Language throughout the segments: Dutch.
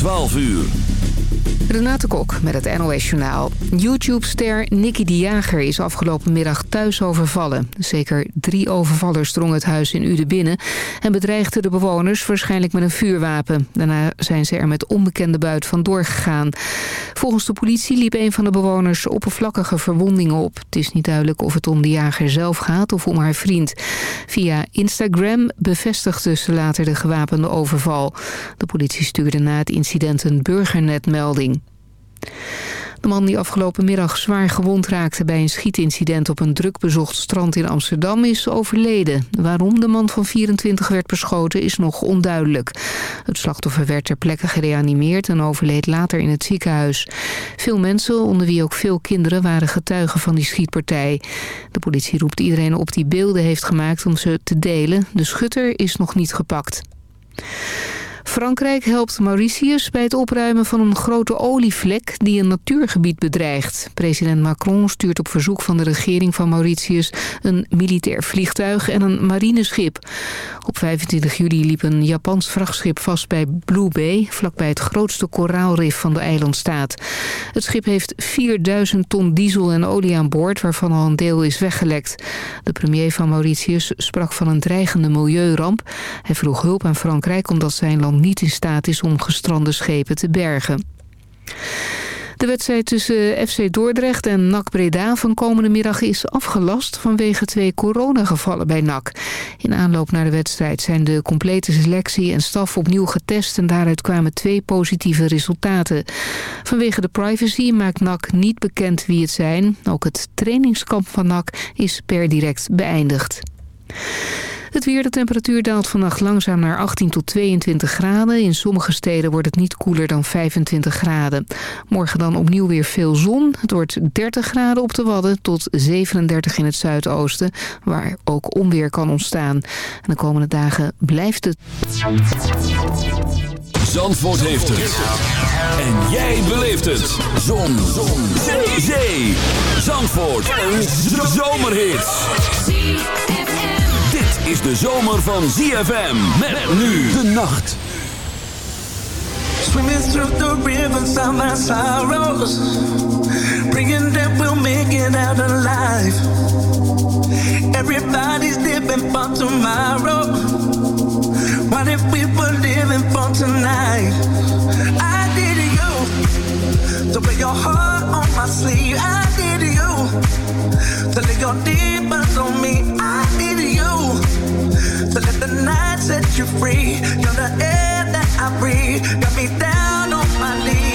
12 uur. Renate Kok met het NOS Journaal. YouTube-ster Nicky de Jager is afgelopen middag thuis overvallen. Zeker drie overvallers drongen het huis in Uden binnen... en bedreigden de bewoners waarschijnlijk met een vuurwapen. Daarna zijn ze er met onbekende buit vandoor gegaan. Volgens de politie liep een van de bewoners oppervlakkige verwondingen op. Het is niet duidelijk of het om de jager zelf gaat of om haar vriend. Via Instagram bevestigde ze later de gewapende overval. De politie stuurde na het incident een burgernetmelding. De man die afgelopen middag zwaar gewond raakte bij een schietincident op een drukbezocht strand in Amsterdam is overleden. Waarom de man van 24 werd beschoten is nog onduidelijk. Het slachtoffer werd ter plekke gereanimeerd en overleed later in het ziekenhuis. Veel mensen, onder wie ook veel kinderen, waren getuigen van die schietpartij. De politie roept iedereen op die beelden heeft gemaakt om ze te delen. De schutter is nog niet gepakt. Frankrijk helpt Mauritius bij het opruimen van een grote olievlek die een natuurgebied bedreigt. President Macron stuurt op verzoek van de regering van Mauritius een militair vliegtuig en een marineschip. Op 25 juli liep een Japans vrachtschip vast bij Blue Bay, vlakbij het grootste koraalrif van de eilandstaat. Het schip heeft 4000 ton diesel en olie aan boord, waarvan al een deel is weggelekt. De premier van Mauritius sprak van een dreigende milieuramp. Hij vroeg hulp aan Frankrijk omdat zijn land niet in staat is om gestrande schepen te bergen. De wedstrijd tussen FC Dordrecht en NAC Breda van komende middag is afgelast vanwege twee coronagevallen bij NAC. In aanloop naar de wedstrijd zijn de complete selectie en staf opnieuw getest en daaruit kwamen twee positieve resultaten. Vanwege de privacy maakt NAC niet bekend wie het zijn. Ook het trainingskamp van NAC is per direct beëindigd. Het weer, de temperatuur daalt vannacht langzaam naar 18 tot 22 graden. In sommige steden wordt het niet koeler dan 25 graden. Morgen dan opnieuw weer veel zon. Het wordt 30 graden op de Wadden tot 37 in het zuidoosten... waar ook onweer kan ontstaan. En de komende dagen blijft het... Zandvoort heeft het. En jij beleeft het. Zon. Zon. Zee. Zandvoort. Een zomerhit is de zomer van ZFM. Met nu de nacht. Swimming through the rivers of my sorrows. Bringing that we'll make it out alive. Everybody's living for tomorrow. What if we were living for tonight? I did you. To wear your heart on my sleeve. I did you. To lay your demons on me. I did you so let the night set you free. You're the air that I breathe. Got me down on my knees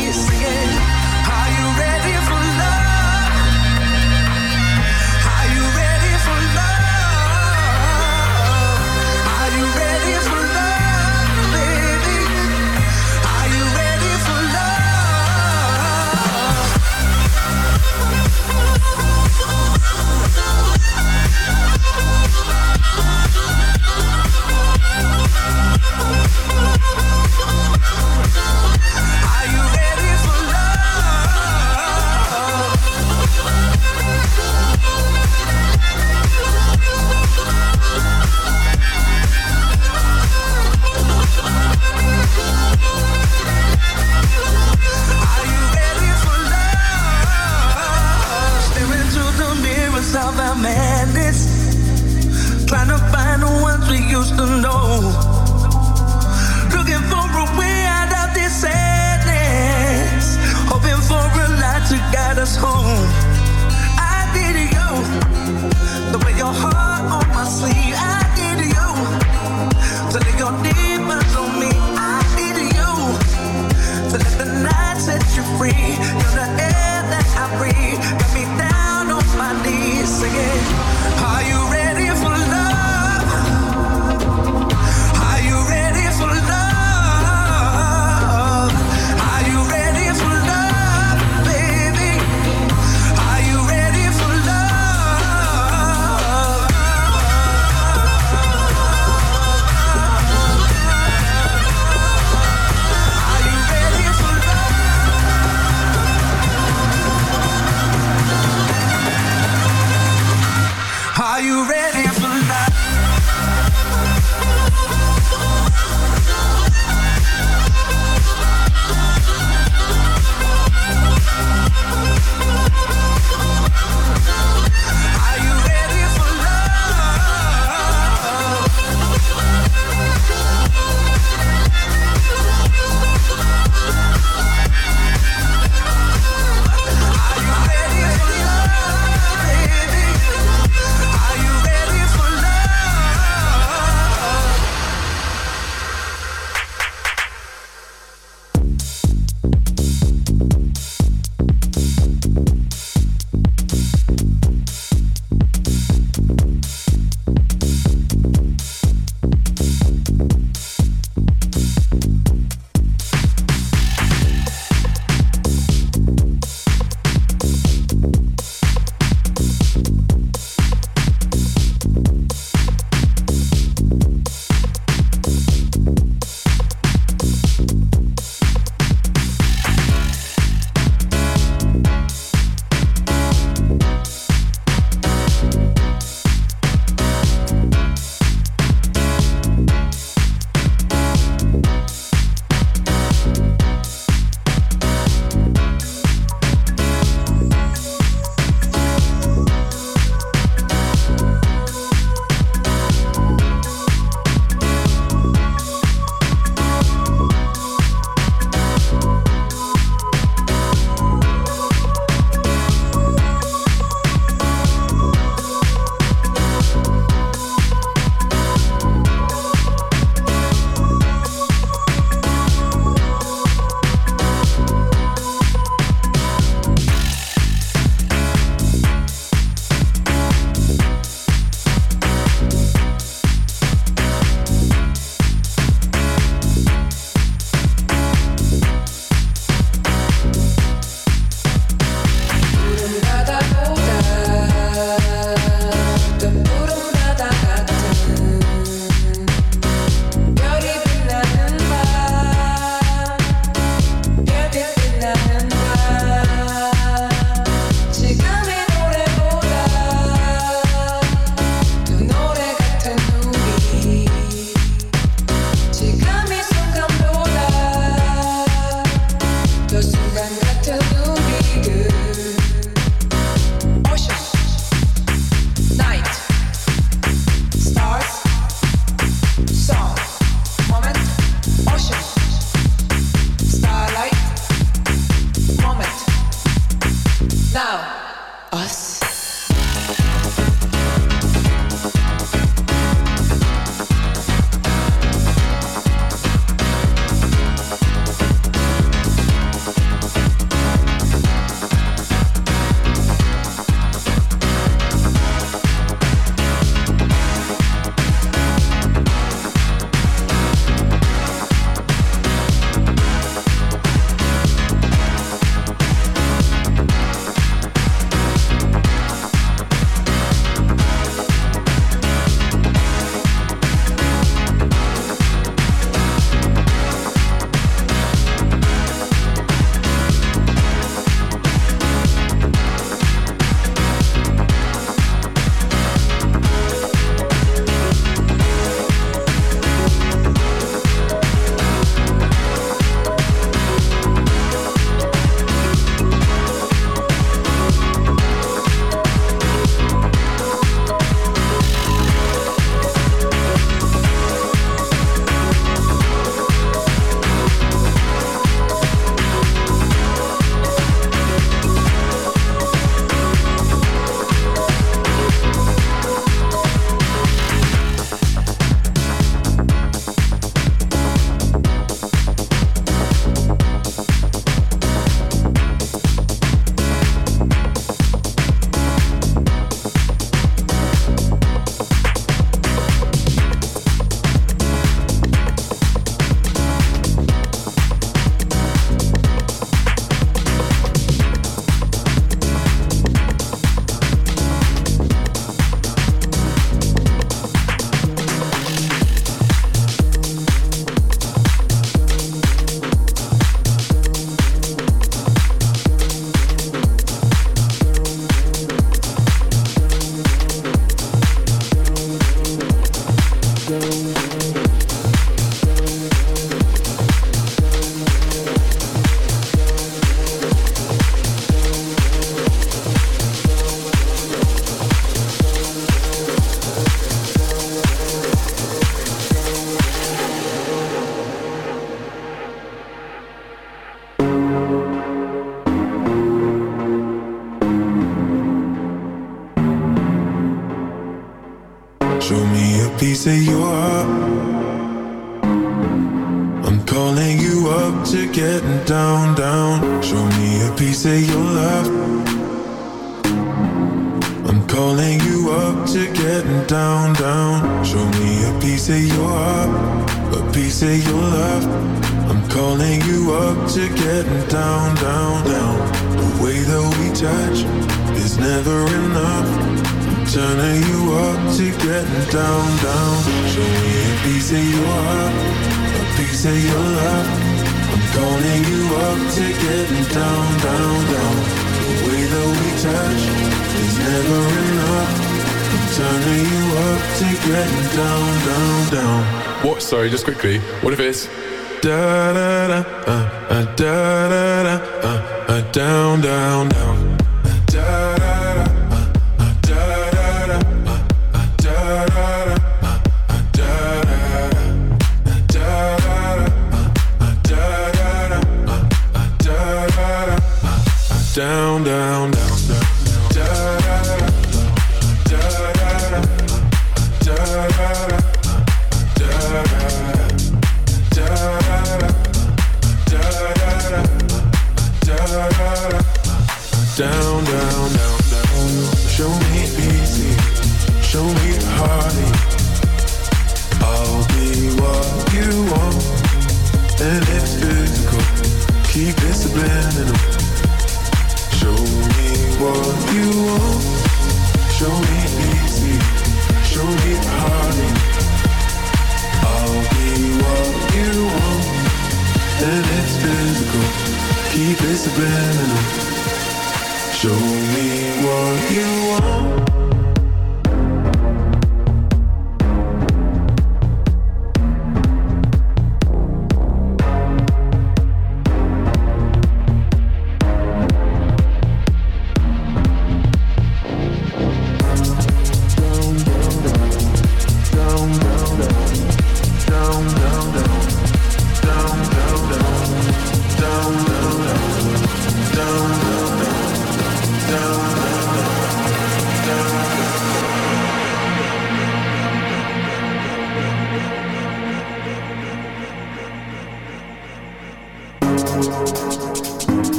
Uh, uh, uh, down, down, down.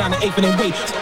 down the eighth and wait.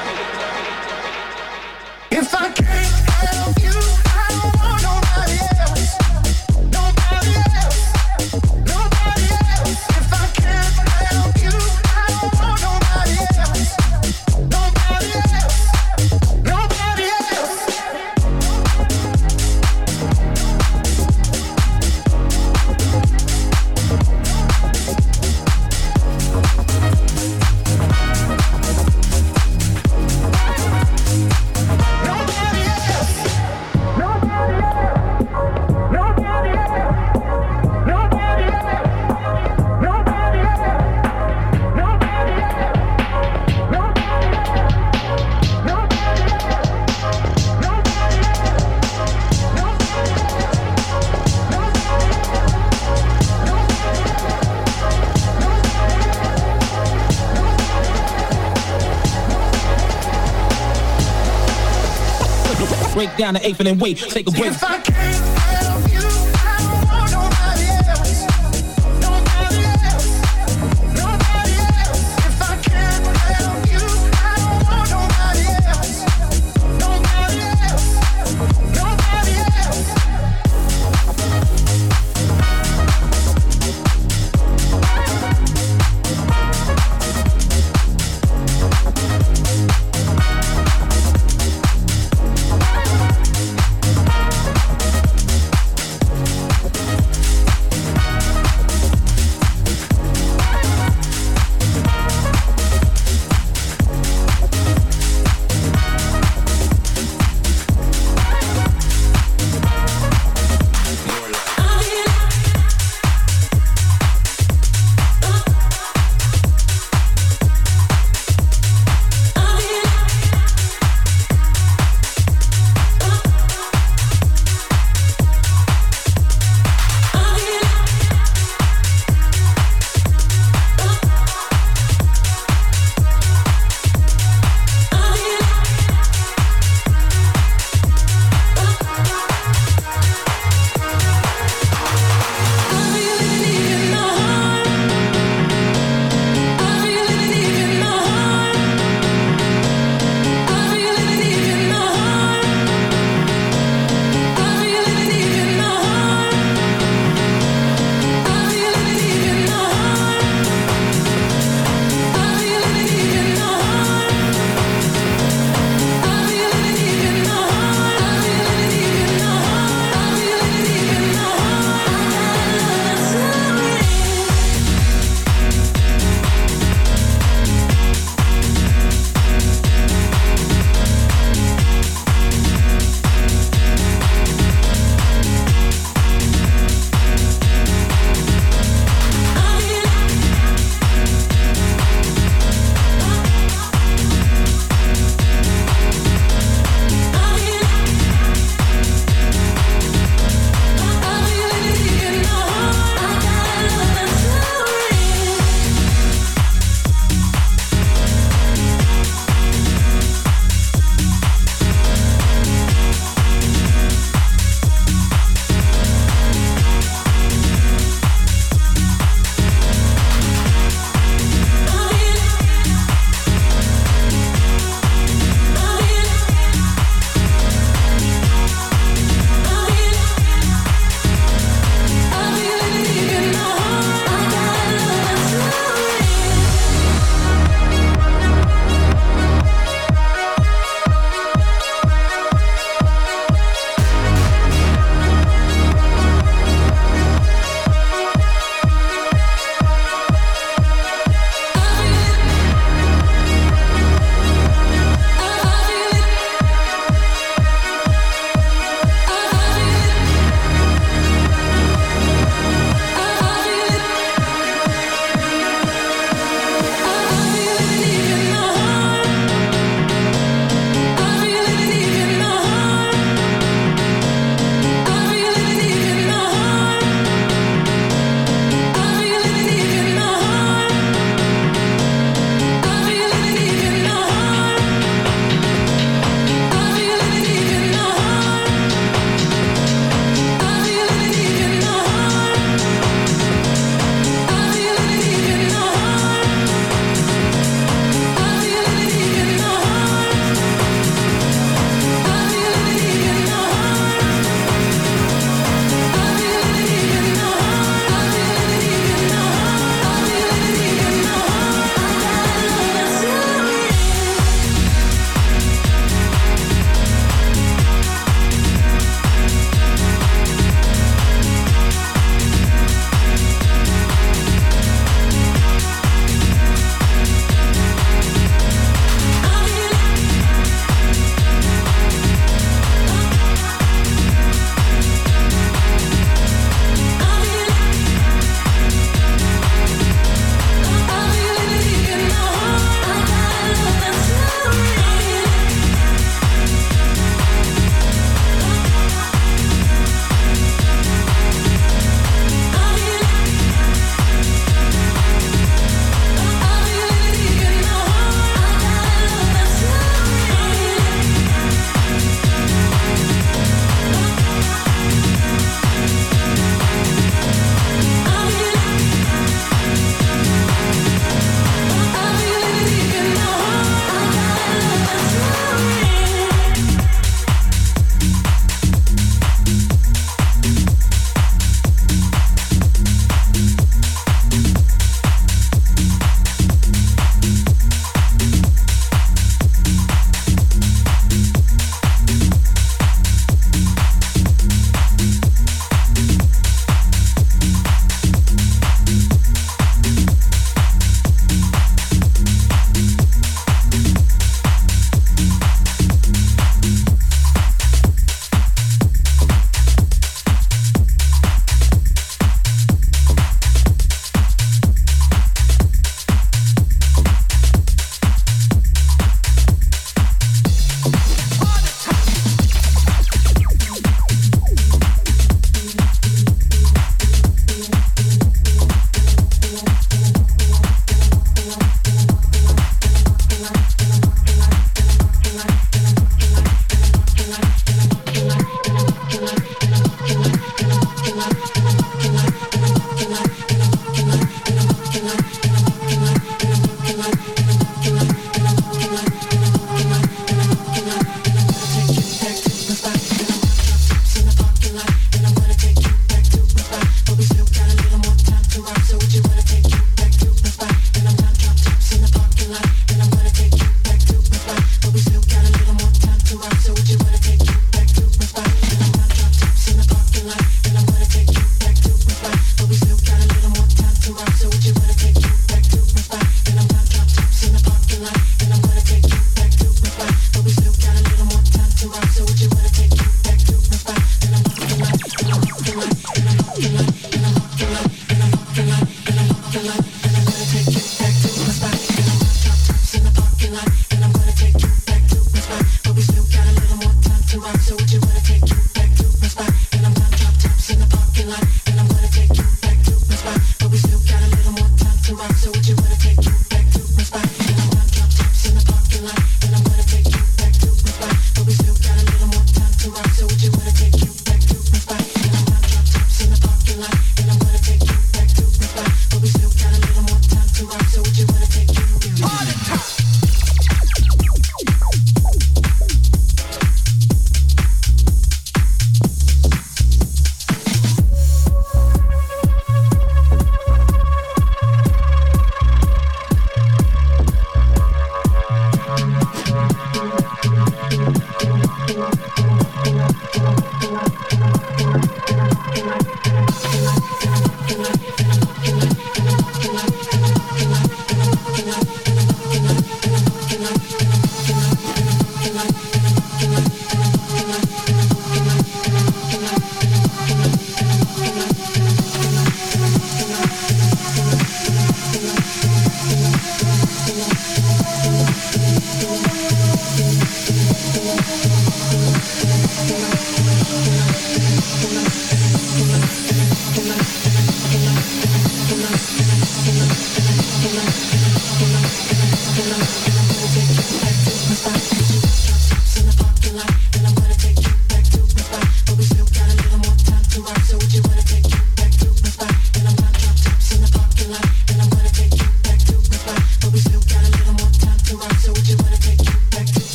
down to eighth and then wait, take a break.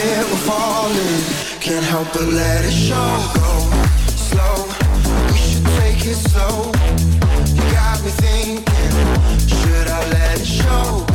admit we're falling. Can't help but let it show. Go slow, we should take it slow. You got me thinking, should I let it show?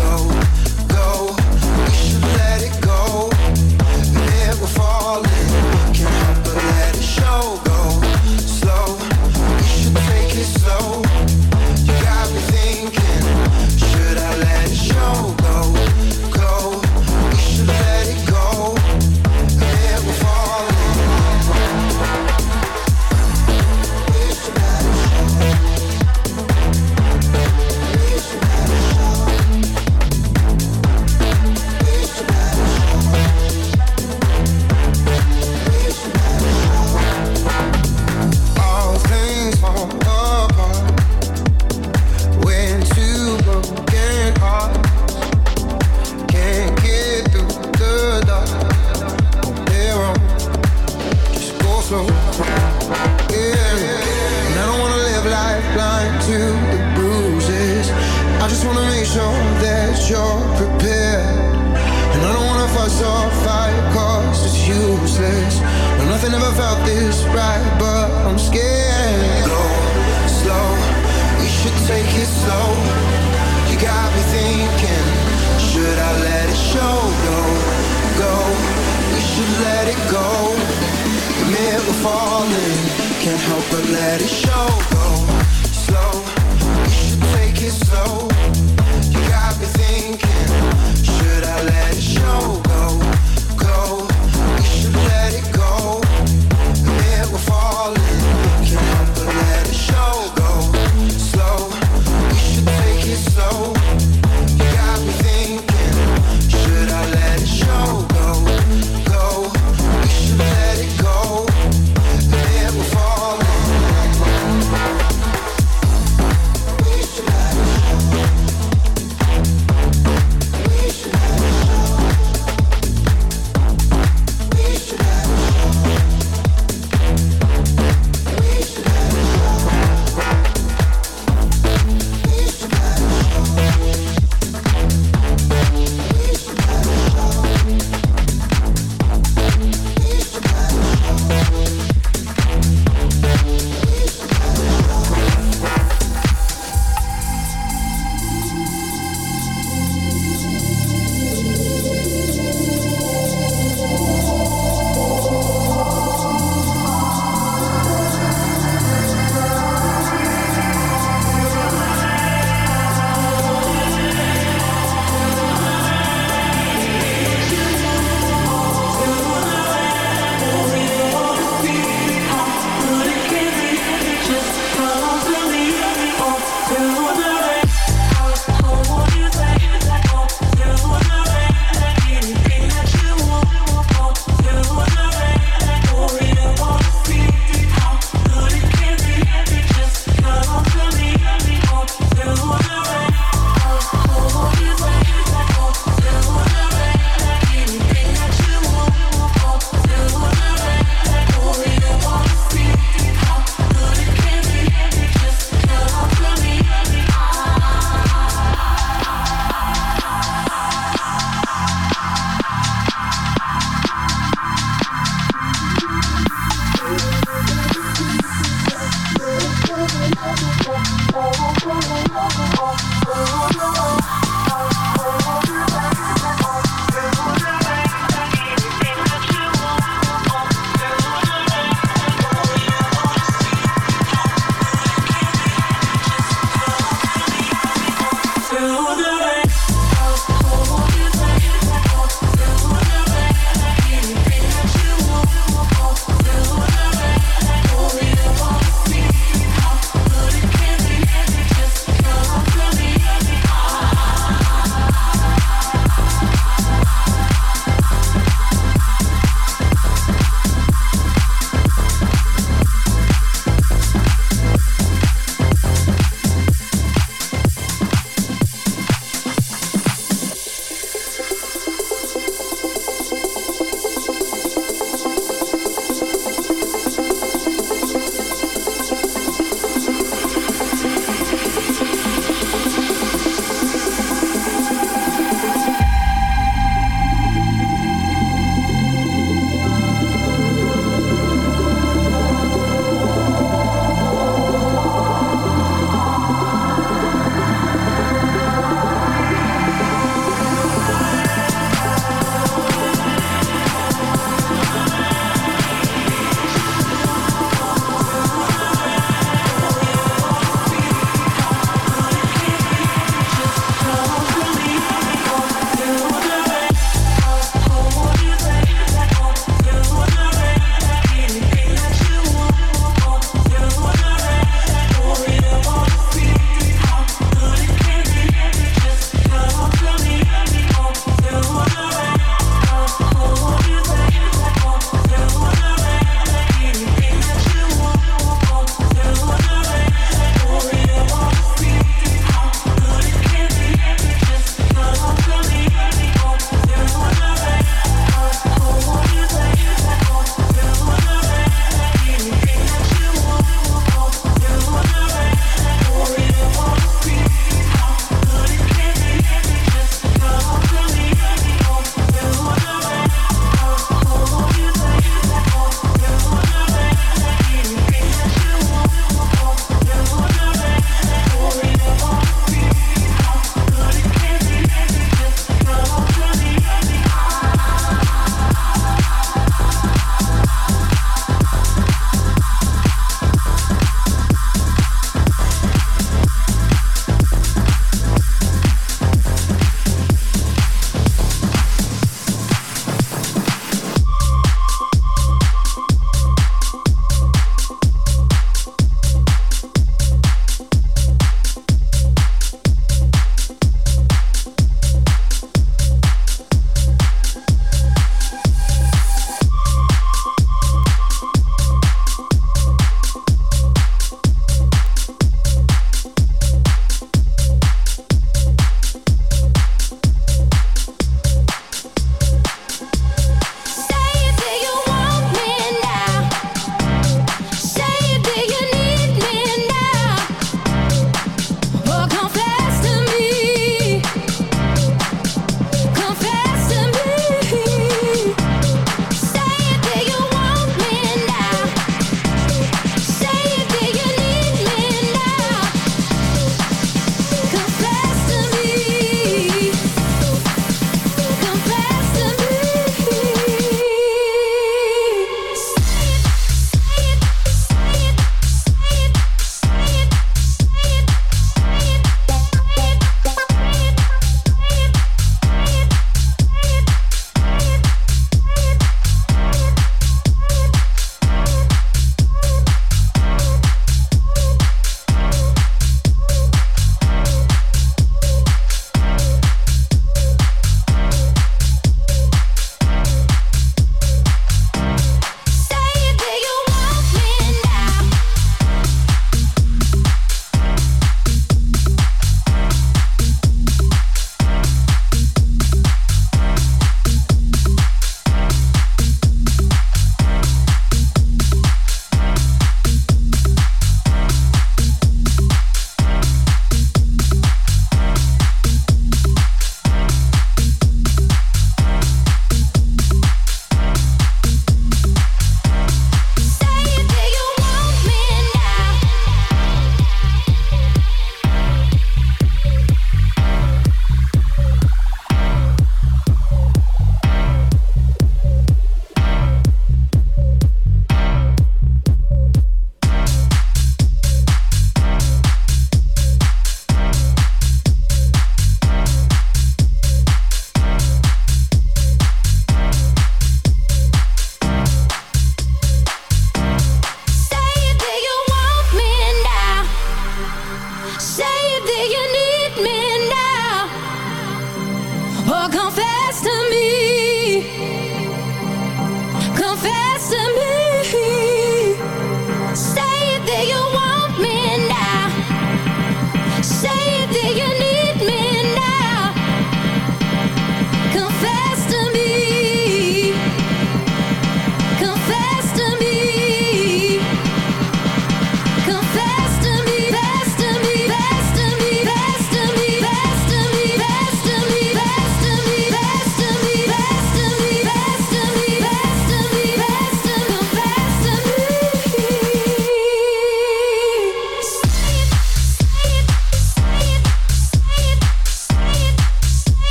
felt this right, but I'm scared. Go slow, we should take it slow. You got me thinking, should I let it show? Go go, we should let it go. The we're falling, can't help but let it show. Go slow, we should take it slow.